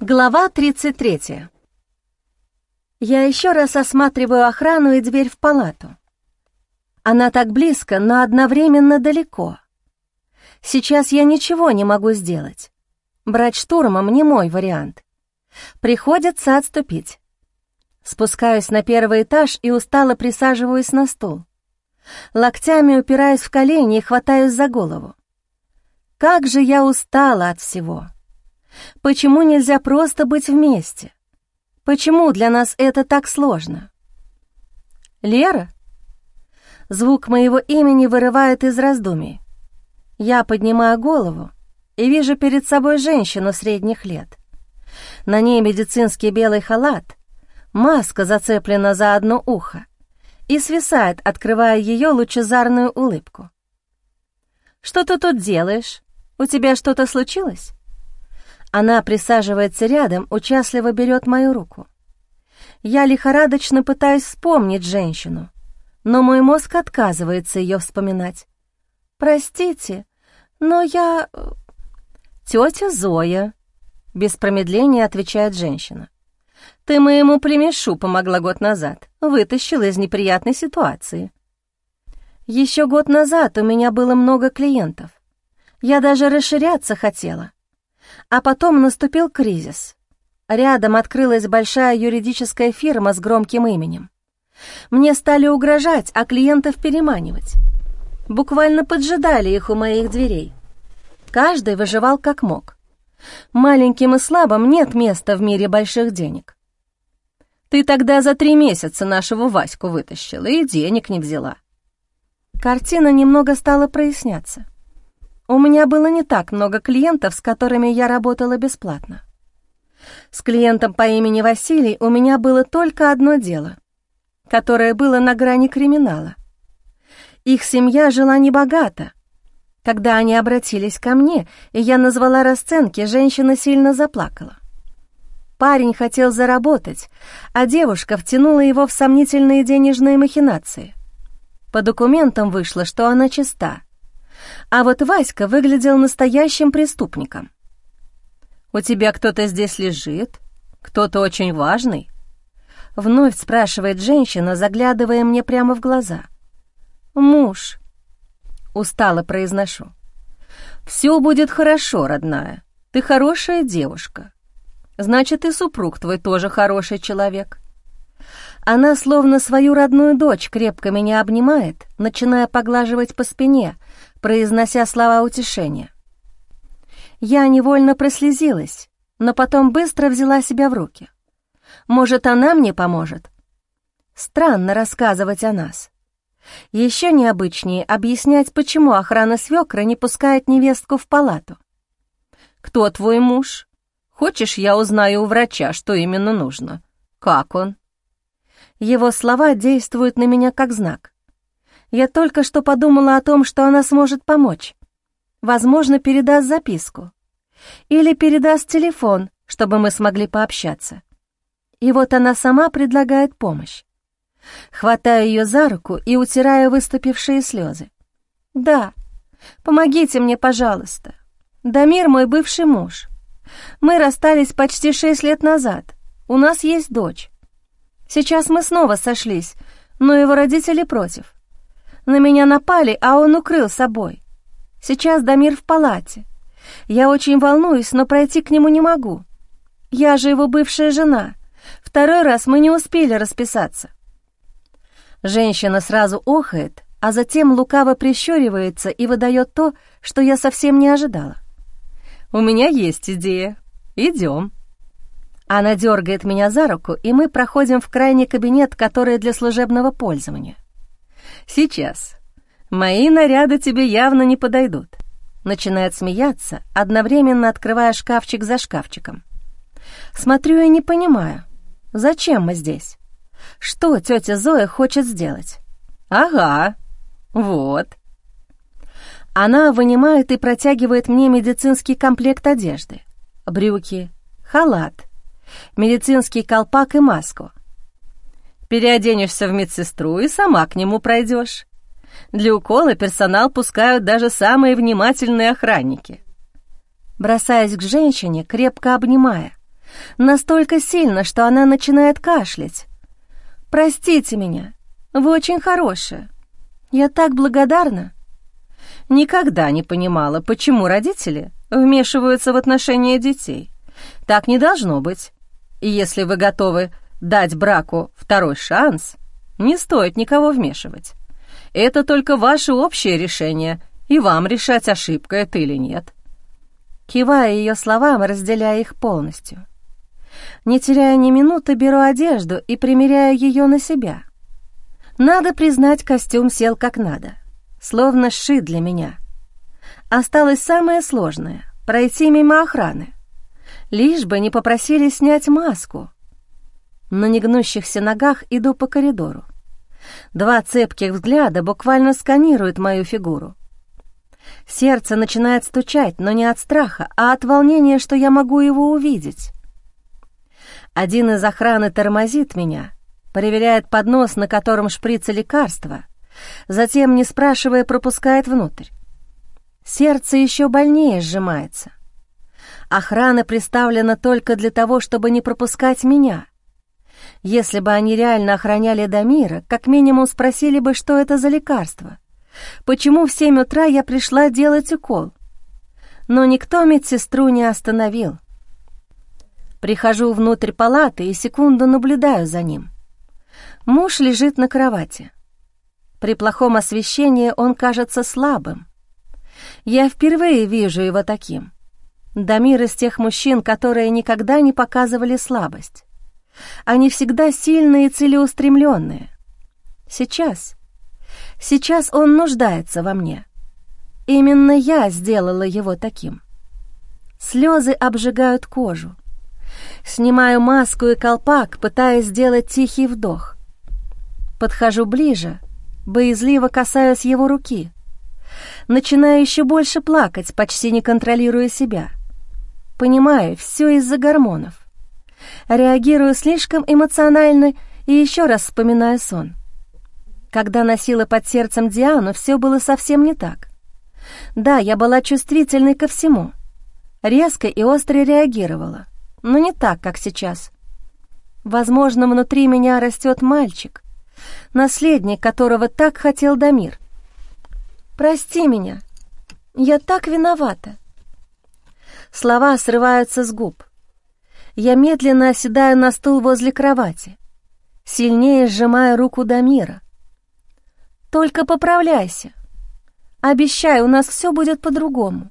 Глава 33. Я еще раз осматриваю охрану и дверь в палату. Она так близко, но одновременно далеко. Сейчас я ничего не могу сделать. Брать штурмом не мой вариант. Приходится отступить. Спускаюсь на первый этаж и устало присаживаюсь на стул. Локтями упираюсь в колени и хватаюсь за голову. Как же я устала от всего. Почему нельзя просто быть вместе? Почему для нас это так сложно? Лера? Звук моего имени вырывает из раздумий. Я поднимаю голову и вижу перед собой женщину средних лет. На ней медицинский белый халат, маска зацеплена за одно ухо и свисает, открывая ее лучезарную улыбку. «Что ты тут делаешь? У тебя что-то случилось?» Она присаживается рядом, участливо берет мою руку. Я лихорадочно пытаюсь вспомнить женщину, но мой мозг отказывается ее вспоминать. «Простите, но я...» «Тетя Зоя», — без промедления отвечает женщина. «Ты моему племешу помогла год назад, вытащила из неприятной ситуации». Еще год назад у меня было много клиентов. Я даже расширяться хотела. А потом наступил кризис. Рядом открылась большая юридическая фирма с громким именем. Мне стали угрожать, а клиентов переманивать. Буквально поджидали их у моих дверей. Каждый выживал как мог. Маленьким и слабым нет места в мире больших денег. Ты тогда за три месяца нашего Ваську вытащила и денег не взяла. Картина немного стала проясняться. У меня было не так много клиентов, с которыми я работала бесплатно. С клиентом по имени Василий у меня было только одно дело, которое было на грани криминала. Их семья жила небогато. Когда они обратились ко мне, и я назвала расценки, женщина сильно заплакала. Парень хотел заработать, а девушка втянула его в сомнительные денежные махинации. По документам вышло, что она чиста — а вот Васька выглядел настоящим преступником. «У тебя кто-то здесь лежит? Кто-то очень важный?» Вновь спрашивает женщина, заглядывая мне прямо в глаза. «Муж», — устало произношу. «Все будет хорошо, родная. Ты хорошая девушка. Значит, и супруг твой тоже хороший человек». Она словно свою родную дочь крепко меня обнимает, начиная поглаживать по спине, произнося слова утешения. Я невольно прослезилась, но потом быстро взяла себя в руки. Может, она мне поможет? Странно рассказывать о нас. Еще необычнее объяснять, почему охрана свекра не пускает невестку в палату. «Кто твой муж? Хочешь, я узнаю у врача, что именно нужно? Как он?» Его слова действуют на меня как знак. Я только что подумала о том, что она сможет помочь. Возможно, передаст записку. Или передаст телефон, чтобы мы смогли пообщаться. И вот она сама предлагает помощь. Хватаю ее за руку и утираю выступившие слезы. «Да, помогите мне, пожалуйста. Дамир мой бывший муж. Мы расстались почти шесть лет назад. У нас есть дочь. Сейчас мы снова сошлись, но его родители против. На меня напали, а он укрыл собой. Сейчас Дамир в палате. Я очень волнуюсь, но пройти к нему не могу. Я же его бывшая жена. Второй раз мы не успели расписаться». Женщина сразу охает, а затем лукаво прищуривается и выдает то, что я совсем не ожидала. «У меня есть идея. Идем». Она дергает меня за руку, и мы проходим в крайний кабинет, который для служебного пользования. Сейчас. Мои наряды тебе явно не подойдут. Начинает смеяться, одновременно открывая шкафчик за шкафчиком. Смотрю и не понимаю, зачем мы здесь? Что тетя Зоя хочет сделать? Ага, вот. Она вынимает и протягивает мне медицинский комплект одежды. Брюки, халат, медицинский колпак и маску — Переоденешься в медсестру и сама к нему пройдешь. Для укола персонал пускают даже самые внимательные охранники. Бросаясь к женщине, крепко обнимая, Настолько сильно, что она начинает кашлять. «Простите меня, вы очень хорошая. Я так благодарна». Никогда не понимала, почему родители вмешиваются в отношения детей. Так не должно быть. И если вы готовы дать браку второй шанс, не стоит никого вмешивать. Это только ваше общее решение, и вам решать, ошибка это или нет. Кивая ее словам, разделяя их полностью. Не теряя ни минуты, беру одежду и примеряю ее на себя. Надо признать, костюм сел как надо, словно сшит для меня. Осталось самое сложное — пройти мимо охраны. Лишь бы не попросили снять маску. На негнущихся ногах иду по коридору. Два цепких взгляда буквально сканируют мою фигуру. Сердце начинает стучать, но не от страха, а от волнения, что я могу его увидеть. Один из охраны тормозит меня, проверяет поднос, на котором шприцы лекарства, затем, не спрашивая, пропускает внутрь. Сердце еще больнее сжимается. Охрана приставлена только для того, чтобы не пропускать меня. Если бы они реально охраняли Дамира, как минимум спросили бы, что это за лекарство. Почему в семь утра я пришла делать укол? Но никто медсестру не остановил. Прихожу внутрь палаты и секунду наблюдаю за ним. Муж лежит на кровати. При плохом освещении он кажется слабым. Я впервые вижу его таким. Дамир из тех мужчин, которые никогда не показывали слабость. Они всегда сильные и целеустремленные. Сейчас, сейчас он нуждается во мне. Именно я сделала его таким. Слезы обжигают кожу. Снимаю маску и колпак, пытаясь сделать тихий вдох. Подхожу ближе, боязливо касаюсь его руки. Начинаю еще больше плакать, почти не контролируя себя. Понимаю, все из-за гормонов. Реагирую слишком эмоционально и еще раз вспоминаю сон. Когда носила под сердцем Диану, все было совсем не так. Да, я была чувствительной ко всему. Резко и остро реагировала, но не так, как сейчас. Возможно, внутри меня растет мальчик, наследник которого так хотел Дамир. «Прости меня, я так виновата». Слова срываются с губ. Я медленно оседаю на стул возле кровати, сильнее сжимая руку Дамира. «Только поправляйся. Обещаю, у нас все будет по-другому.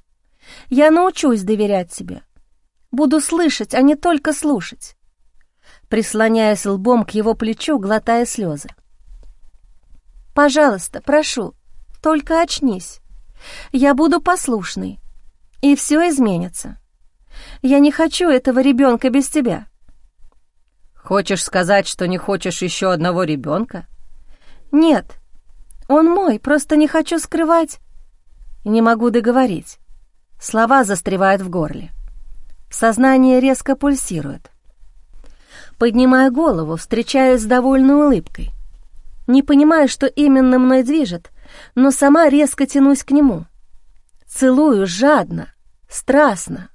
Я научусь доверять тебе. Буду слышать, а не только слушать». Прислоняясь лбом к его плечу, глотая слезы. «Пожалуйста, прошу, только очнись. Я буду послушной, и все изменится. Я не хочу этого ребенка без тебя». «Хочешь сказать, что не хочешь еще одного ребенка?» «Нет, он мой, просто не хочу скрывать». Не могу договорить. Слова застревают в горле. Сознание резко пульсирует. Поднимаю голову, встречаюсь с довольной улыбкой. Не понимаю, что именно мной движет, но сама резко тянусь к нему. Целую жадно, страстно.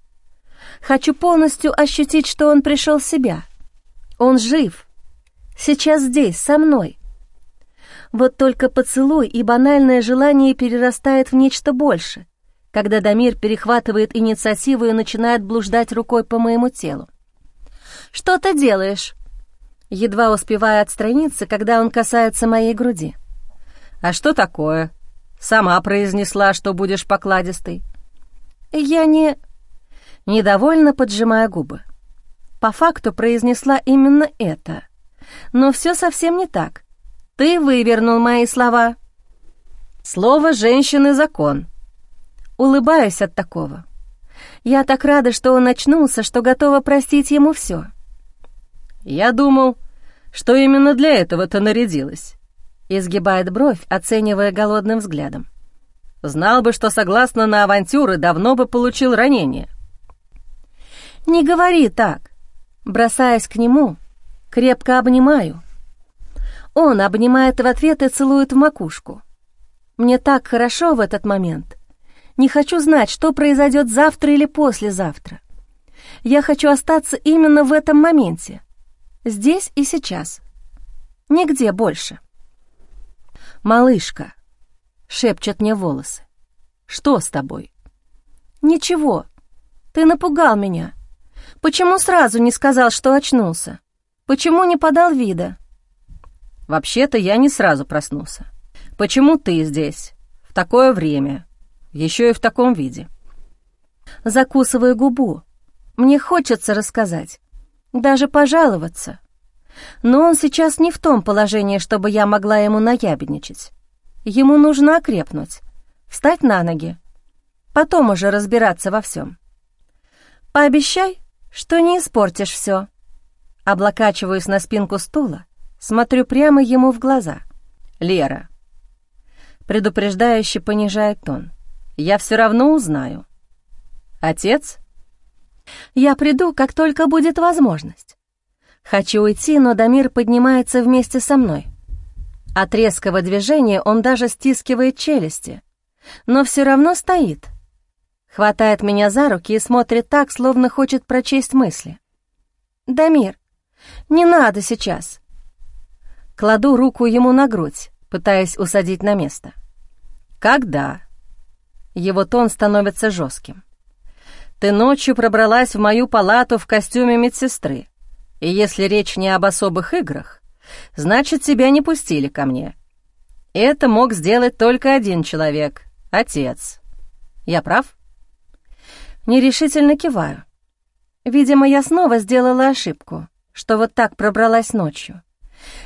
Хочу полностью ощутить, что он пришел в себя. Он жив. Сейчас здесь, со мной. Вот только поцелуй и банальное желание перерастает в нечто больше, когда Дамир перехватывает инициативу и начинает блуждать рукой по моему телу. «Что ты делаешь?» Едва успевая отстраниться, когда он касается моей груди. «А что такое? Сама произнесла, что будешь покладистой». «Я не...» недовольно поджимая губы. По факту произнесла именно это. Но все совсем не так. Ты вывернул мои слова. Слово женщины — закон. Улыбаюсь от такого. Я так рада, что он очнулся, что готова простить ему все. Я думал, что именно для этого ты нарядилась. Изгибает бровь, оценивая голодным взглядом. Знал бы, что согласно на авантюры, давно бы получил ранение. «Не говори так!» Бросаясь к нему, крепко обнимаю. Он обнимает в ответ и целует в макушку. Мне так хорошо в этот момент. Не хочу знать, что произойдет завтра или послезавтра. Я хочу остаться именно в этом моменте, здесь и сейчас. Нигде больше. «Малышка», — шепчет мне волосы, — «что с тобой?» «Ничего, ты напугал меня. Почему сразу не сказал, что очнулся? Почему не подал вида?» «Вообще-то я не сразу проснулся. Почему ты здесь? В такое время. Еще и в таком виде». Закусываю губу. Мне хочется рассказать. Даже пожаловаться. Но он сейчас не в том положении, чтобы я могла ему наябедничать. Ему нужно окрепнуть, встать на ноги, потом уже разбираться во всем. Пообещай, что не испортишь все. Облокачиваюсь на спинку стула, смотрю прямо ему в глаза. «Лера», предупреждающе понижает тон, «я все равно узнаю». «Отец?» «Я приду, как только будет возможность. Хочу уйти, но Дамир поднимается вместе со мной. От резкого движения он даже стискивает челюсти, но все равно стоит. Хватает меня за руки и смотрит так, словно хочет прочесть мысли. «Дамир, не надо сейчас». Кладу руку ему на грудь, пытаясь усадить на место. «Когда?» Его тон становится жестким. «Ты ночью пробралась в мою палату в костюме медсестры. И если речь не об особых играх, значит, тебя не пустили ко мне. Это мог сделать только один человек — отец. Я прав? Нерешительно киваю. Видимо, я снова сделала ошибку, что вот так пробралась ночью.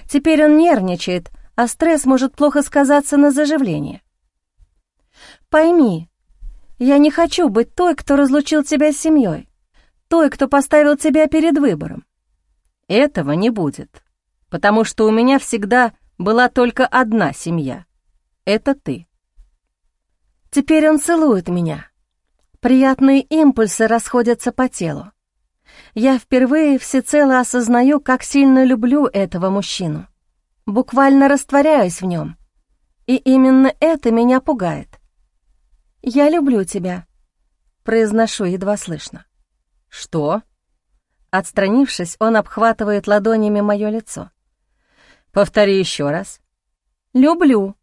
Теперь он нервничает, а стресс может плохо сказаться на заживлении. Пойми, я не хочу быть той, кто разлучил тебя с семьей, той, кто поставил тебя перед выбором. Этого не будет, потому что у меня всегда была только одна семья. Это ты. Теперь он целует меня. Приятные импульсы расходятся по телу. Я впервые всецело осознаю, как сильно люблю этого мужчину. Буквально растворяюсь в нем. И именно это меня пугает. «Я люблю тебя», — произношу едва слышно. «Что?» Отстранившись, он обхватывает ладонями мое лицо. «Повтори еще раз». «Люблю».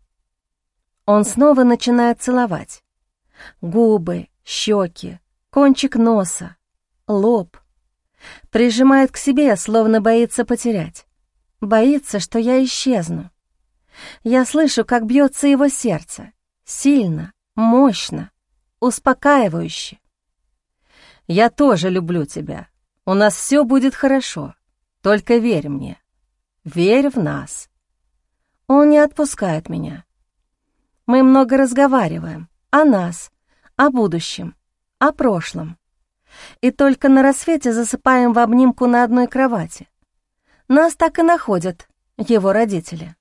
Он снова начинает целовать. Губы, щеки, кончик носа, лоб. Прижимает к себе, словно боится потерять. Боится, что я исчезну. Я слышу, как бьется его сердце. Сильно, мощно, успокаивающе. «Я тоже люблю тебя», у нас все будет хорошо. Только верь мне. Верь в нас. Он не отпускает меня. Мы много разговариваем о нас, о будущем, о прошлом. И только на рассвете засыпаем в обнимку на одной кровати. Нас так и находят его родители.